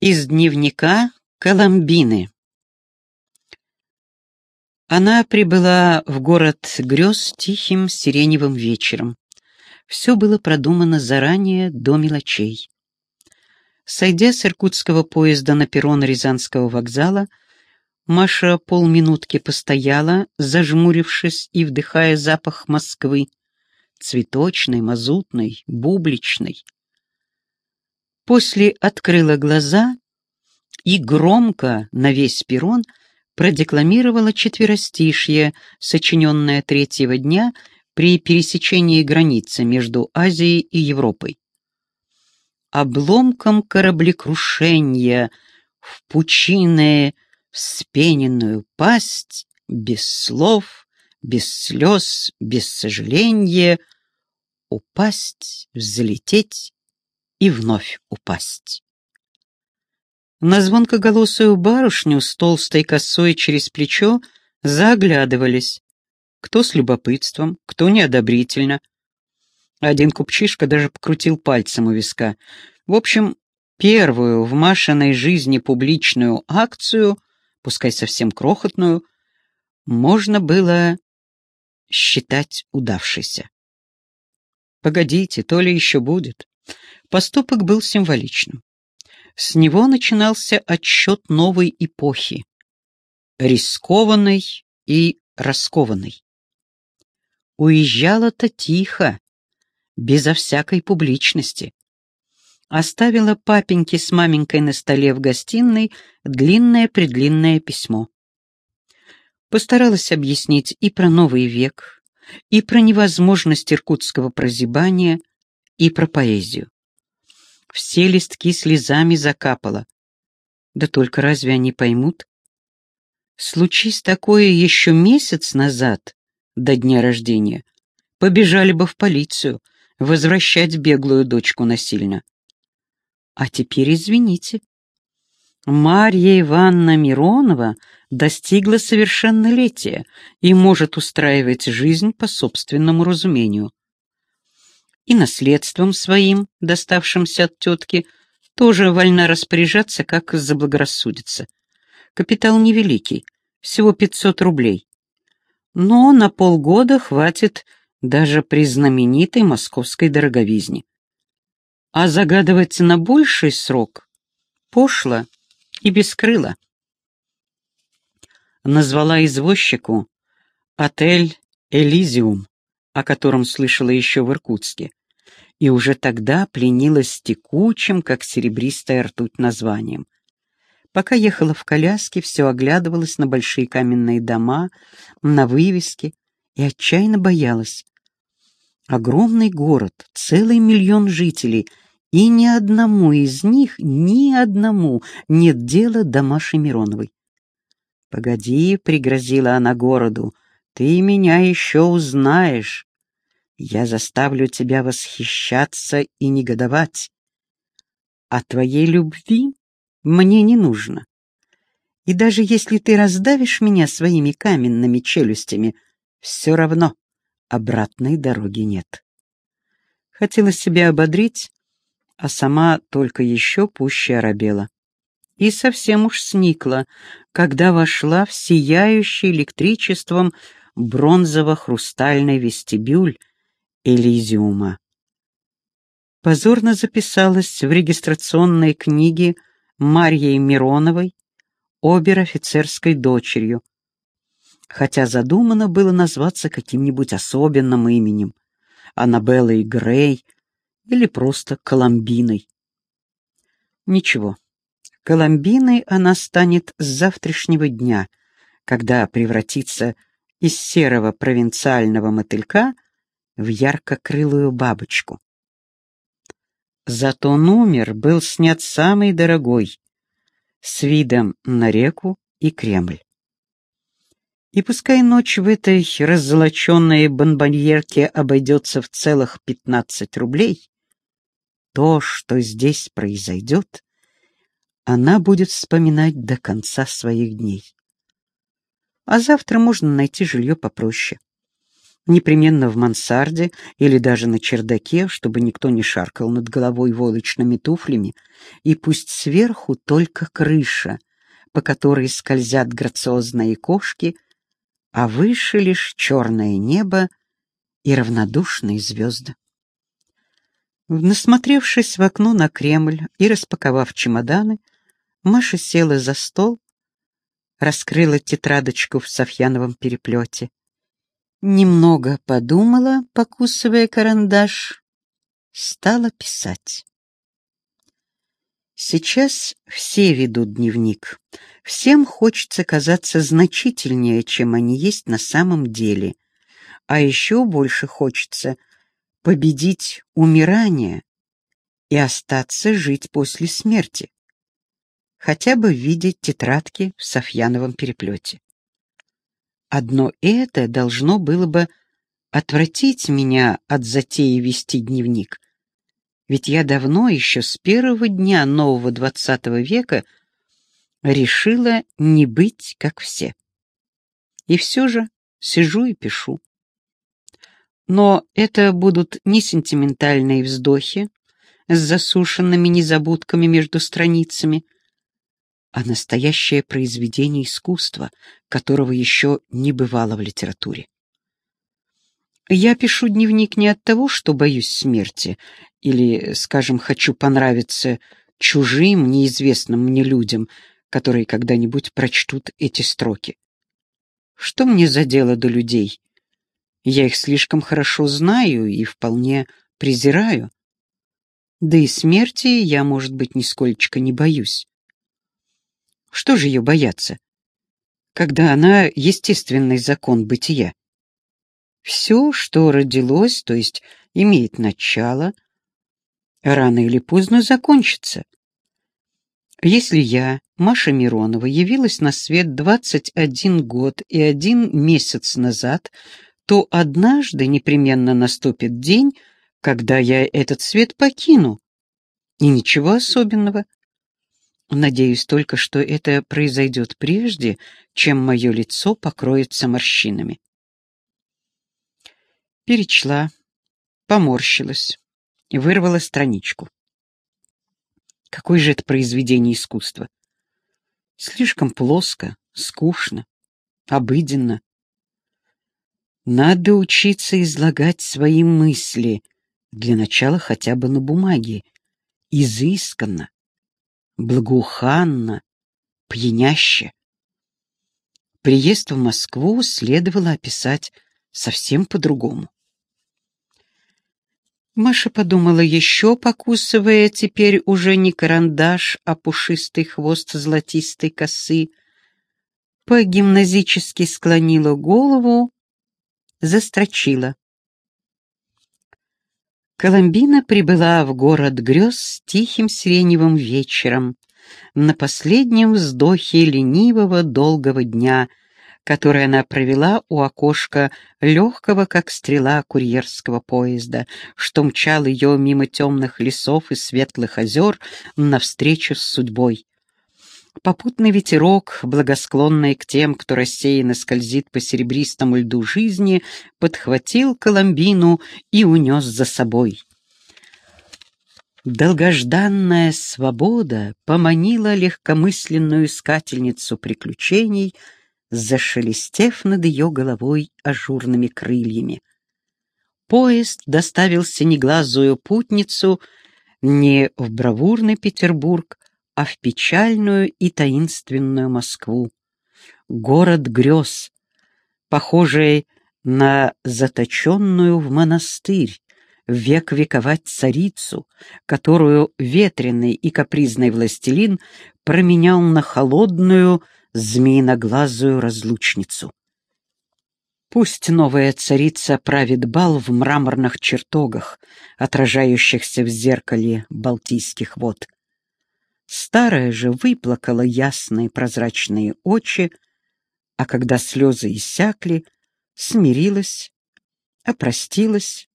Из дневника Коломбины. Она прибыла в город грез тихим сиреневым вечером. Все было продумано заранее до мелочей. Сойдя с иркутского поезда на перрон Рязанского вокзала, Маша полминутки постояла, зажмурившись и вдыхая запах Москвы, цветочный, мазутный, бубличный. После открыла глаза и громко на весь перрон продекламировала четверостишье, сочиненное третьего дня при пересечении границы между Азией и Европой. Обломком кораблекрушения в пучины вспененную пасть, без слов, без слез, без сожаления, упасть, взлететь и вновь упасть. На звонкоголосую барышню с толстой косой через плечо заглядывались. Кто с любопытством, кто неодобрительно. Один купчишка даже покрутил пальцем у виска. В общем, первую в Машиной жизни публичную акцию, пускай совсем крохотную, можно было считать удавшейся. Погодите, то ли еще будет. Поступок был символичным. С него начинался отсчет новой эпохи, рискованной и раскованной. Уезжала-то тихо, безо всякой публичности. Оставила папеньке с маменькой на столе в гостиной длинное-предлинное письмо. Постаралась объяснить и про новый век, и про невозможность иркутского прозябания, и про поэзию все листки слезами закапала. Да только разве они поймут? Случись такое еще месяц назад, до дня рождения, побежали бы в полицию, возвращать беглую дочку насильно. А теперь извините. Марья Ивановна Миронова достигла совершеннолетия и может устраивать жизнь по собственному разумению и наследством своим, доставшимся от тетки, тоже вольна распоряжаться, как заблагорассудится. Капитал невеликий, всего 500 рублей. Но на полгода хватит даже при знаменитой московской дороговизне. А загадывать на больший срок пошло и бескрыло. Назвала извозчику отель «Элизиум», о котором слышала еще в Иркутске и уже тогда пленилась текучим, как серебристая ртуть, названием. Пока ехала в коляске, все оглядывалась на большие каменные дома, на вывески и отчаянно боялась. Огромный город, целый миллион жителей, и ни одному из них, ни одному нет дела до Маши Мироновой. «Погоди», — пригрозила она городу, — «ты меня еще узнаешь». Я заставлю тебя восхищаться и негодовать. А твоей любви мне не нужно. И даже если ты раздавишь меня своими каменными челюстями, все равно обратной дороги нет. Хотела себя ободрить, а сама только еще пуще оробела. И совсем уж сникла, когда вошла в сияющий электричеством бронзово-хрустальный вестибюль, Элизиума. Позорно записалась в регистрационной книге Марьей Мироновой, обер-офицерской дочерью, хотя задумано было назваться каким-нибудь особенным именем, Аннабеллой Грей или просто Коломбиной. Ничего, Коломбиной она станет с завтрашнего дня, когда превратится из серого провинциального мотылька в ярко-крылую бабочку. Зато номер был снят самый дорогой, с видом на реку и Кремль. И пускай ночь в этой раззолоченной бонбоньерке обойдется в целых пятнадцать рублей, то, что здесь произойдет, она будет вспоминать до конца своих дней. А завтра можно найти жилье попроще непременно в мансарде или даже на чердаке, чтобы никто не шаркал над головой волочными туфлями, и пусть сверху только крыша, по которой скользят грациозные кошки, а выше лишь черное небо и равнодушные звезды. Насмотревшись в окно на Кремль и распаковав чемоданы, Маша села за стол, раскрыла тетрадочку в софьяновом переплете. Немного подумала, покусывая карандаш, стала писать. Сейчас все ведут дневник. Всем хочется казаться значительнее, чем они есть на самом деле. А еще больше хочется победить умирание и остаться жить после смерти. Хотя бы в виде тетрадки в Софьяновом переплете. Одно это должно было бы отвратить меня от затеи вести дневник. Ведь я давно, еще с первого дня нового двадцатого века, решила не быть как все. И все же сижу и пишу. Но это будут не сентиментальные вздохи с засушенными незабудками между страницами, а настоящее произведение искусства, которого еще не бывало в литературе. Я пишу дневник не от того, что боюсь смерти, или, скажем, хочу понравиться чужим, неизвестным мне людям, которые когда-нибудь прочтут эти строки. Что мне за дело до людей? Я их слишком хорошо знаю и вполне презираю. Да и смерти я, может быть, нисколько не боюсь. Что же ее бояться, когда она естественный закон бытия? Все, что родилось, то есть имеет начало, рано или поздно закончится. Если я, Маша Миронова, явилась на свет 21 год и один месяц назад, то однажды непременно наступит день, когда я этот свет покину. И ничего особенного. Надеюсь только, что это произойдет прежде, чем мое лицо покроется морщинами. Перечла, поморщилась и вырвала страничку. Какое же это произведение искусства? Слишком плоско, скучно, обыденно. Надо учиться излагать свои мысли, для начала хотя бы на бумаге, изысканно, благоуханно, пьяняще. Приезд в Москву следовало описать совсем по-другому. Маша подумала еще, покусывая теперь уже не карандаш, а пушистый хвост золотистой косы, по-гимназически склонила голову, застрочила. Коломбина прибыла в город грез тихим сиреневым вечером, на последнем вздохе ленивого долгого дня, который она провела у окошка легкого, как стрела курьерского поезда, что мчал ее мимо темных лесов и светлых озер навстречу с судьбой. Попутный ветерок, благосклонный к тем, кто рассеянно скользит по серебристому льду жизни, подхватил Коломбину и унес за собой. Долгожданная свобода поманила легкомысленную искательницу приключений, зашелестев над ее головой ажурными крыльями. Поезд доставил синеглазую путницу не в бравурный Петербург, а в печальную и таинственную Москву. Город грез, похожий на заточенную в монастырь, век вековать царицу, которую ветреный и капризный властелин променял на холодную, змеиноглазую разлучницу. Пусть новая царица правит бал в мраморных чертогах, отражающихся в зеркале Балтийских вод. Старая же выплакала ясные прозрачные очи, а когда слезы иссякли, смирилась, опростилась,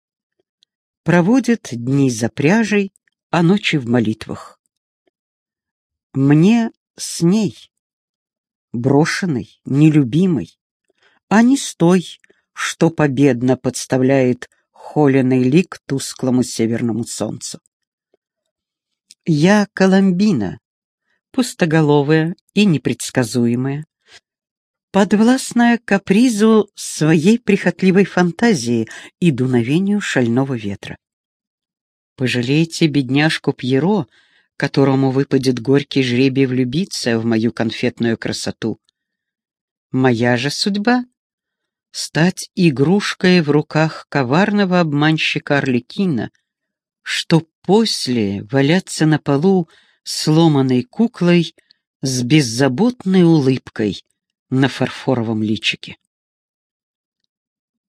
проводит дни за пряжей, а ночи в молитвах. Мне с ней, брошенной, нелюбимой, а не с той, что победно подставляет холеный лик тусклому северному солнцу. Я Коломбина, пустоголовая и непредсказуемая, подвластная капризу своей прихотливой фантазии и дуновению шального ветра. Пожалейте бедняжку Пьеро, которому выпадет горький жребий влюбиться в мою конфетную красоту. Моя же судьба — стать игрушкой в руках коварного обманщика Орликина, что после валяться на полу сломанной куклой с беззаботной улыбкой на фарфоровом личике.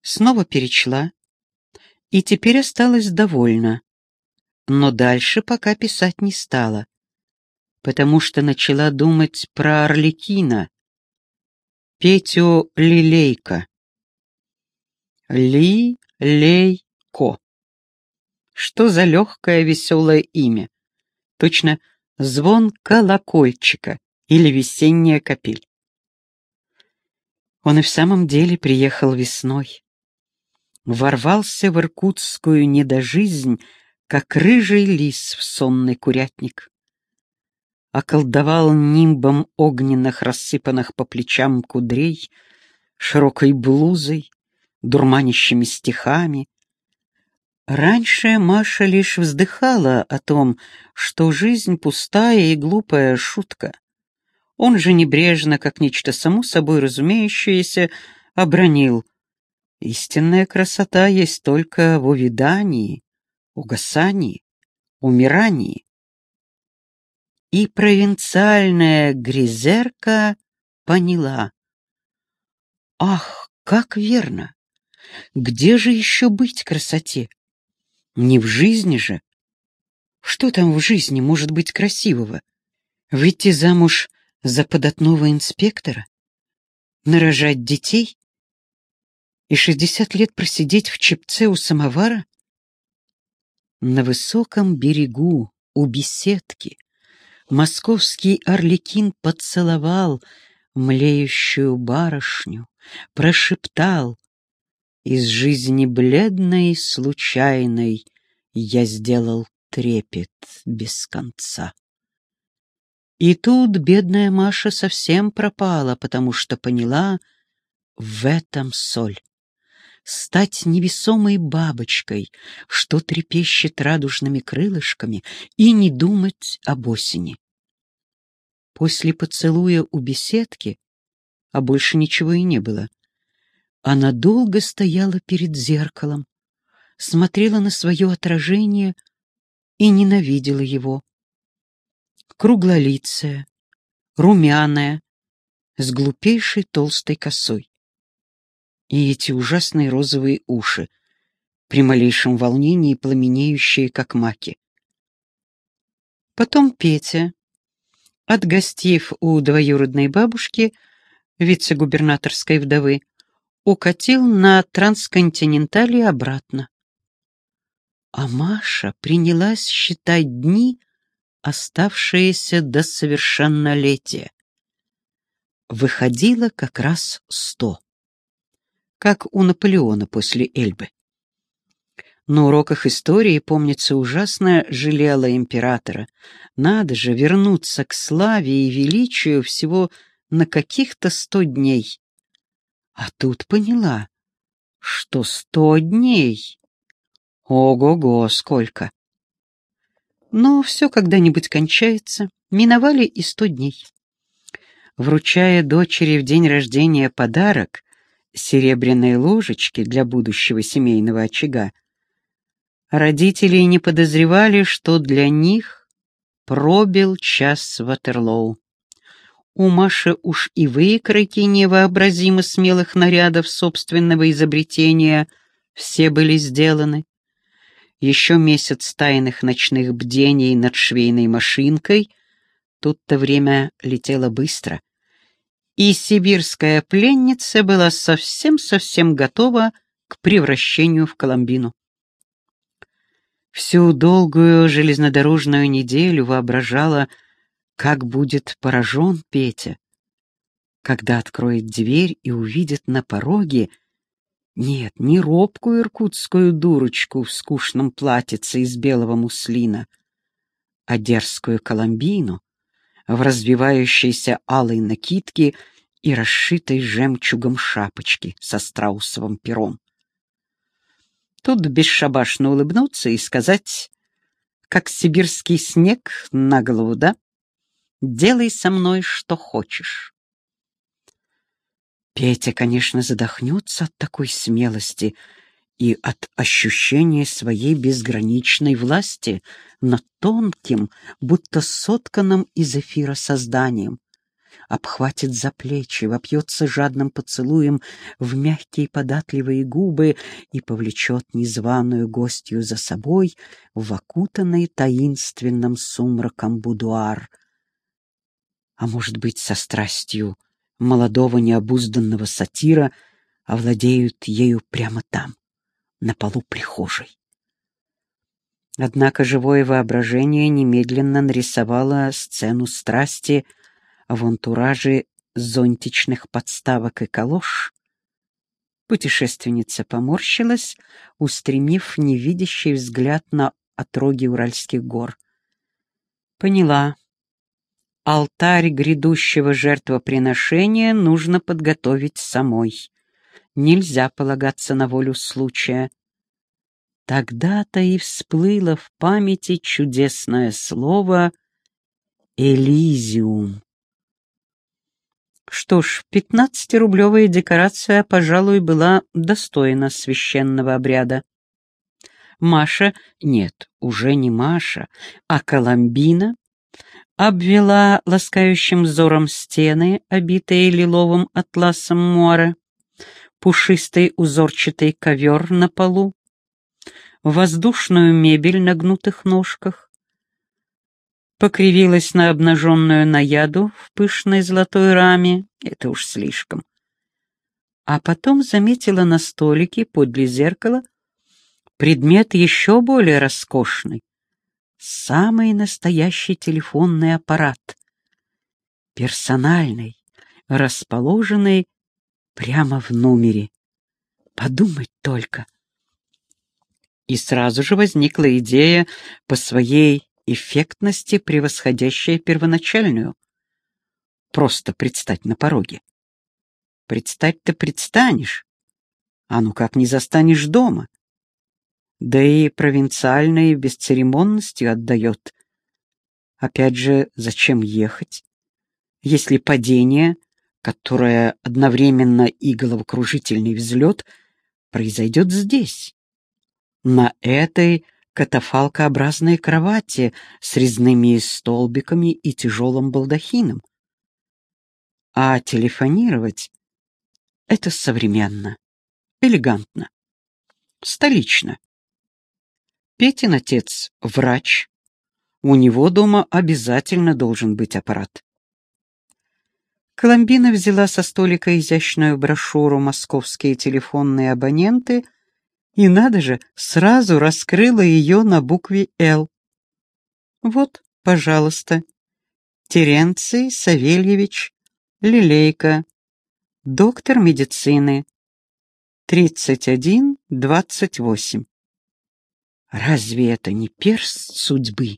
Снова перечла и теперь осталась довольна, но дальше пока писать не стала, потому что начала думать про Орликина, Петю Лилейка. Ли-лей-ко. Что за легкое веселое имя? Точно звон колокольчика или весенняя капель. Он и в самом деле приехал весной. Ворвался в иркутскую недожизнь, как рыжий лис в сонный курятник. Околдовал нимбом огненных, рассыпанных по плечам кудрей, широкой блузой, дурманящими стихами, Раньше Маша лишь вздыхала о том, что жизнь пустая и глупая шутка. Он же небрежно, как нечто само собой разумеющееся, обронил. Истинная красота есть только в увядании, угасании, умирании. И провинциальная гризерка поняла. Ах, как верно! Где же еще быть красоте? Не в жизни же. Что там в жизни может быть красивого? Выйти замуж за податного инспектора? Нарожать детей? И шестьдесят лет просидеть в чепце у самовара? На высоком берегу, у беседки, московский орликин поцеловал млеющую барышню, прошептал из жизни бледной и случайной я сделал трепет без конца. И тут бедная Маша совсем пропала, потому что поняла — в этом соль. Стать невесомой бабочкой, что трепещет радужными крылышками, и не думать об осени. После поцелуя у беседки, а больше ничего и не было, она долго стояла перед зеркалом, смотрела на свое отражение и ненавидела его. Круглолицая, румяная, с глупейшей толстой косой. И эти ужасные розовые уши, при малейшем волнении пламенеющие, как маки. Потом Петя, отгостив у двоюродной бабушки, вице-губернаторской вдовы, укатил на трансконтинентале обратно. А Маша принялась считать дни, оставшиеся до совершеннолетия. Выходило как раз сто, как у Наполеона после Эльбы. На уроках истории, помнится, ужасно жалела императора. Надо же вернуться к славе и величию всего на каких-то сто дней. А тут поняла, что сто дней. Ого-го, сколько! Но все когда-нибудь кончается, миновали и сто дней. Вручая дочери в день рождения подарок, серебряные ложечки для будущего семейного очага, родители не подозревали, что для них пробил час Ватерлоу. У Маши уж и выкройки невообразимо смелых нарядов собственного изобретения все были сделаны. Еще месяц тайных ночных бдений над швейной машинкой. Тут-то время летело быстро. И сибирская пленница была совсем-совсем готова к превращению в Коломбину. Всю долгую железнодорожную неделю воображала, как будет поражен Петя, когда откроет дверь и увидит на пороге Нет, не робкую иркутскую дурочку в скучном платьице из белого муслина, а дерзкую коломбину в развивающейся алой накидке и расшитой жемчугом шапочке со страусовым пером. Тут бесшабашно улыбнуться и сказать, как сибирский снег на голову, да? Делай со мной что хочешь. Петя, конечно, задохнется от такой смелости и от ощущения своей безграничной власти над тонким, будто сотканным из эфира созданием. Обхватит за плечи, вопьется жадным поцелуем в мягкие податливые губы и повлечет незваную гостью за собой в окутанный таинственным сумраком будуар. А может быть, со страстью молодого необузданного сатира овладеют ею прямо там, на полу прихожей. Однако живое воображение немедленно нарисовало сцену страсти в антураже зонтичных подставок и калош. Путешественница поморщилась, устремив невидящий взгляд на отроги Уральских гор. Поняла, Алтарь грядущего жертвоприношения нужно подготовить самой. Нельзя полагаться на волю случая. Тогда-то и всплыло в памяти чудесное слово «Элизиум». Что ж, пятнадцатирублевая декорация, пожалуй, была достойна священного обряда. Маша, нет, уже не Маша, а Коломбина обвела ласкающим взором стены, обитые лиловым атласом море, пушистый узорчатый ковер на полу, воздушную мебель на гнутых ножках, покривилась на обнаженную наяду в пышной золотой раме, это уж слишком, а потом заметила на столике подле зеркала предмет еще более роскошный, самый настоящий телефонный аппарат. Персональный, расположенный прямо в номере. Подумать только. И сразу же возникла идея по своей эффектности, превосходящая первоначальную. Просто предстать на пороге. Предстать-то предстанешь, а ну как не застанешь дома да и провинциальной бесцеремонностью отдает. Опять же, зачем ехать, если падение, которое одновременно и головокружительный взлет, произойдет здесь, на этой катафалкообразной кровати с резными столбиками и тяжелым балдахином. А телефонировать — это современно, элегантно, столично. Петин отец — врач. У него дома обязательно должен быть аппарат. Коломбина взяла со столика изящную брошюру «Московские телефонные абоненты» и, надо же, сразу раскрыла ее на букве «Л». Вот, пожалуйста, Теренций Савельевич Лилейка, доктор медицины, 31-28. Разве это не перст судьбы?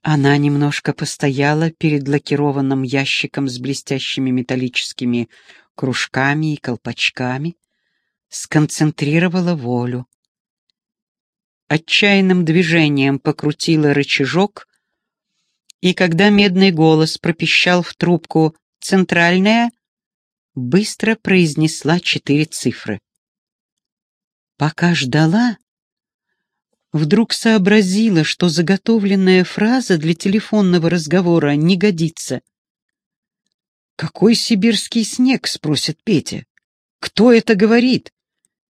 Она немножко постояла перед лакированным ящиком с блестящими металлическими кружками и колпачками, сконцентрировала волю. Отчаянным движением покрутила рычажок, и когда медный голос пропищал в трубку «Центральная», быстро произнесла четыре цифры. Пока ждала, вдруг сообразила, что заготовленная фраза для телефонного разговора не годится. «Какой сибирский снег?» — спросит Петя. «Кто это говорит?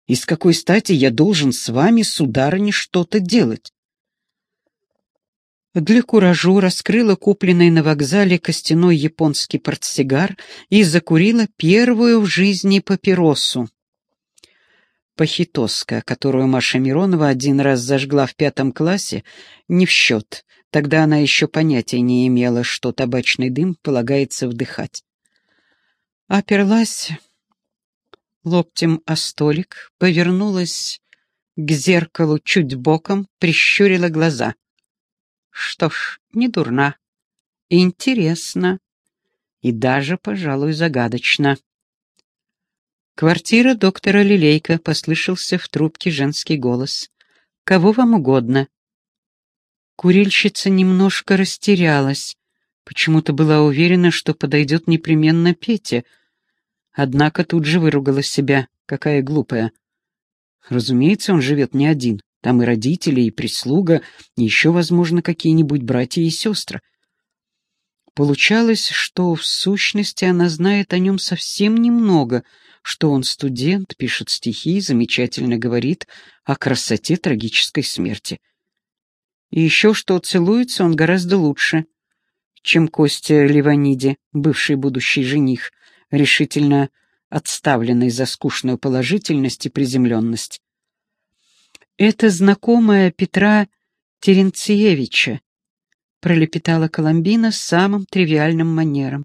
И с какой стати я должен с вами, сударыня, что-то делать?» Для куражу раскрыла купленный на вокзале костяной японский портсигар и закурила первую в жизни папиросу похитоска, которую Маша Миронова один раз зажгла в пятом классе, не в счет. Тогда она еще понятия не имела, что табачный дым полагается вдыхать. Оперлась локтем о столик, повернулась к зеркалу чуть боком, прищурила глаза. Что ж, не дурна. Интересно. И даже, пожалуй, загадочно. Квартира доктора Лилейка, послышался в трубке женский голос. «Кого вам угодно?» Курильщица немножко растерялась. Почему-то была уверена, что подойдет непременно Петя. Однако тут же выругала себя. Какая глупая. Разумеется, он живет не один. Там и родители, и прислуга, и еще, возможно, какие-нибудь братья и сестры. Получалось, что в сущности она знает о нем совсем немного — что он студент, пишет стихи, замечательно говорит о красоте трагической смерти. И еще что целуется он гораздо лучше, чем Костя Ливаниди, бывший будущий жених, решительно отставленный за скучную положительность и приземленность. Это знакомая Петра Теренциевича, пролепетала Коломбина самым тривиальным манером.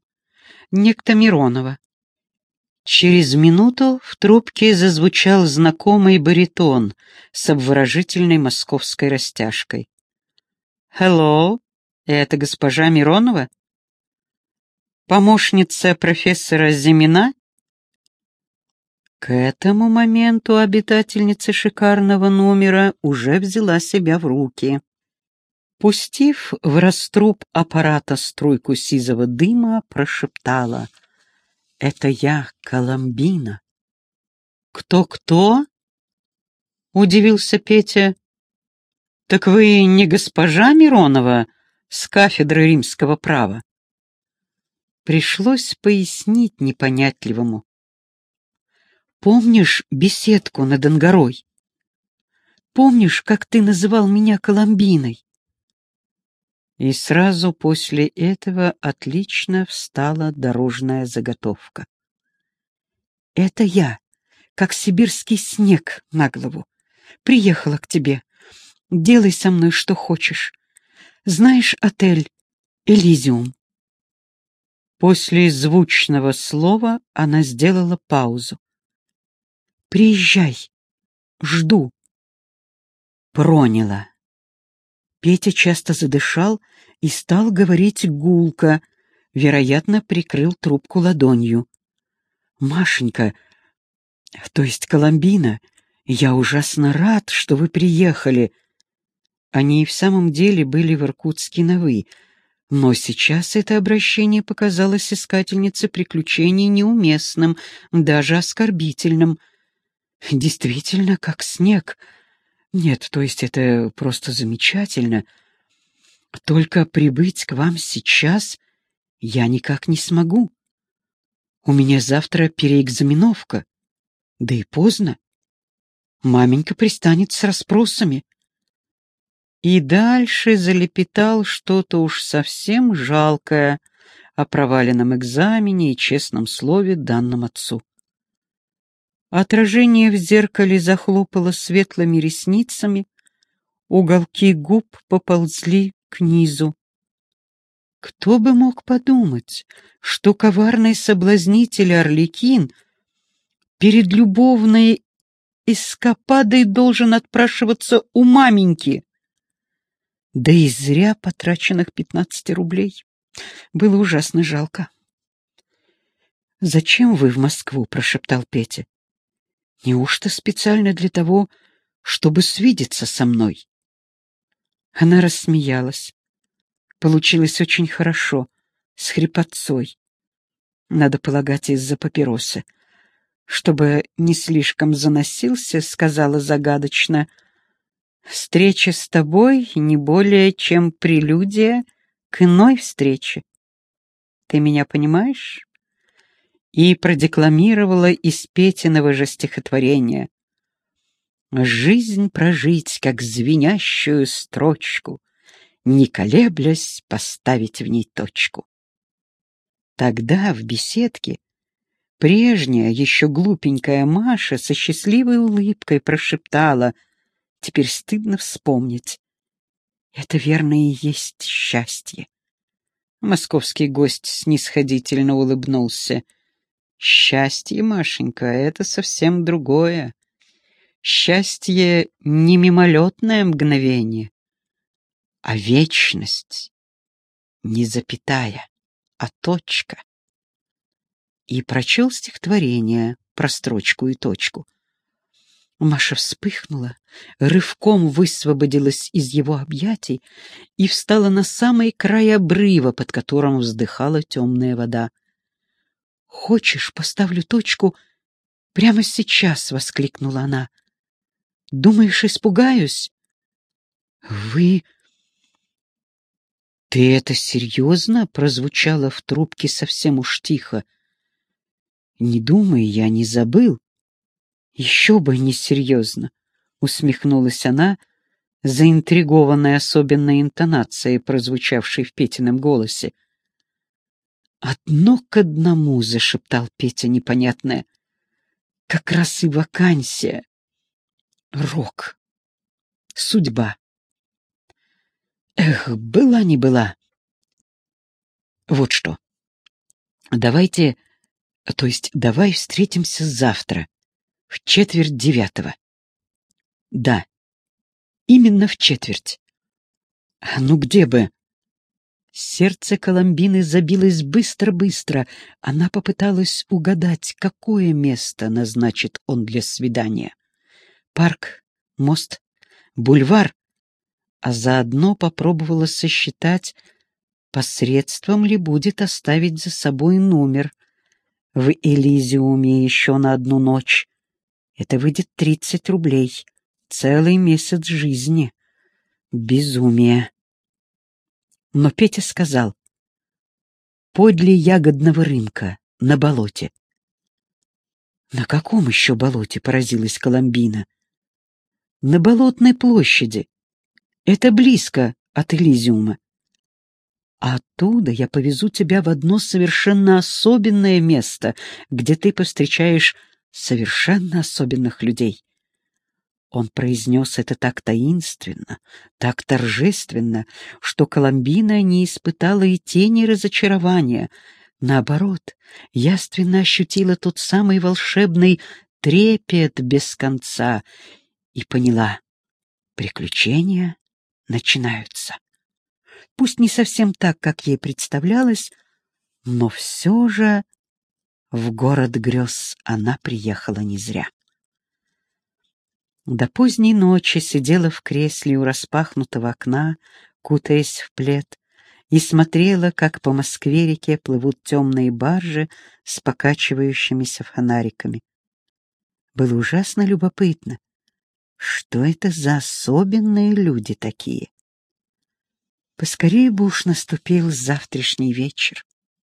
Некто Миронова. Через минуту в трубке зазвучал знакомый баритон с обворожительной московской растяжкой. «Hello, это госпожа Миронова? Помощница профессора Зимина?» К этому моменту обитательница шикарного номера уже взяла себя в руки. Пустив в раструб аппарата струйку сизого дыма, прошептала — это я, Коломбина. Кто-кто? Удивился Петя. Так вы не госпожа Миронова с кафедры римского права? Пришлось пояснить непонятливому. Помнишь беседку над Ангарой? Помнишь, как ты называл меня Коломбиной? И сразу после этого отлично встала дорожная заготовка. «Это я, как сибирский снег на голову. Приехала к тебе. Делай со мной что хочешь. Знаешь отель «Элизиум»?» После звучного слова она сделала паузу. «Приезжай. Жду». Проняла. Петя часто задышал и стал говорить гулко, вероятно, прикрыл трубку ладонью. «Машенька, то есть Коломбина, я ужасно рад, что вы приехали». Они и в самом деле были в Иркутске на «вы», но сейчас это обращение показалось искательнице приключений неуместным, даже оскорбительным. Действительно, как снег — нет, то есть это просто замечательно. Только прибыть к вам сейчас я никак не смогу. У меня завтра переэкзаменовка. Да и поздно. Маменька пристанет с расспросами. И дальше залепетал что-то уж совсем жалкое о проваленном экзамене и честном слове данном отцу. Отражение в зеркале захлопало светлыми ресницами, уголки губ поползли к низу. Кто бы мог подумать, что коварный соблазнитель Орликин перед любовной эскападой должен отпрашиваться у маменьки? Да и зря потраченных пятнадцати рублей. Было ужасно жалко. «Зачем вы в Москву?» — прошептал Петя. Неужто специально для того, чтобы свидеться со мной? Она рассмеялась. Получилось очень хорошо, с хрипотцой. Надо полагать, из-за папиросы. Чтобы не слишком заносился, сказала загадочно, «Встреча с тобой не более, чем прелюдия к иной встрече. Ты меня понимаешь?» и продекламировала из Петиного же стихотворения. «Жизнь прожить, как звенящую строчку, не колеблясь поставить в ней точку». Тогда в беседке прежняя, еще глупенькая Маша со счастливой улыбкой прошептала, теперь стыдно вспомнить, «Это верно и есть счастье». Московский гость снисходительно улыбнулся — Счастье, Машенька, это совсем другое. Счастье — не мимолетное мгновение, а вечность, не запятая, а точка. И прочел стихотворение про строчку и точку. Маша вспыхнула, рывком высвободилась из его объятий и встала на самый край обрыва, под которым вздыхала темная вода. «Хочешь, поставлю точку прямо сейчас?» — воскликнула она. «Думаешь, испугаюсь?» «Вы...» «Ты это серьезно?» — прозвучало в трубке совсем уж тихо. «Не думай, я не забыл». «Еще бы не серьезно!» — усмехнулась она, заинтригованная особенной интонацией, прозвучавшей в Петином голосе. «Одно к одному», — зашептал Петя непонятное. «Как раз и вакансия. Рок. Судьба. Эх, была не была. Вот что. Давайте, то есть давай встретимся завтра, в четверть девятого. Да, именно в четверть. Ну где бы? Сердце Коломбины забилось быстро-быстро. Она попыталась угадать, какое место назначит он для свидания. Парк, мост, бульвар, а заодно попробовала сосчитать, посредством ли будет оставить за собой номер в Элизиуме еще на одну ночь. Это выйдет тридцать рублей. Целый месяц жизни. Безумие. Но Петя сказал, «Подле ягодного рынка, на болоте». «На каком еще болоте?» — поразилась Коломбина. «На болотной площади. Это близко от Элизиума. А оттуда я повезу тебя в одно совершенно особенное место, где ты повстречаешь совершенно особенных людей. Он произнес это так таинственно, так торжественно, что Коломбина не испытала и тени разочарования. Наоборот, яственно ощутила тот самый волшебный трепет без конца и поняла — приключения начинаются. Пусть не совсем так, как ей представлялось, но все же в город грез она приехала не зря. До поздней ночи сидела в кресле у распахнутого окна, кутаясь в плед, и смотрела, как по Москве-реке плывут темные баржи с покачивающимися фонариками. Было ужасно любопытно, что это за особенные люди такие. Поскорее бы уж наступил завтрашний вечер.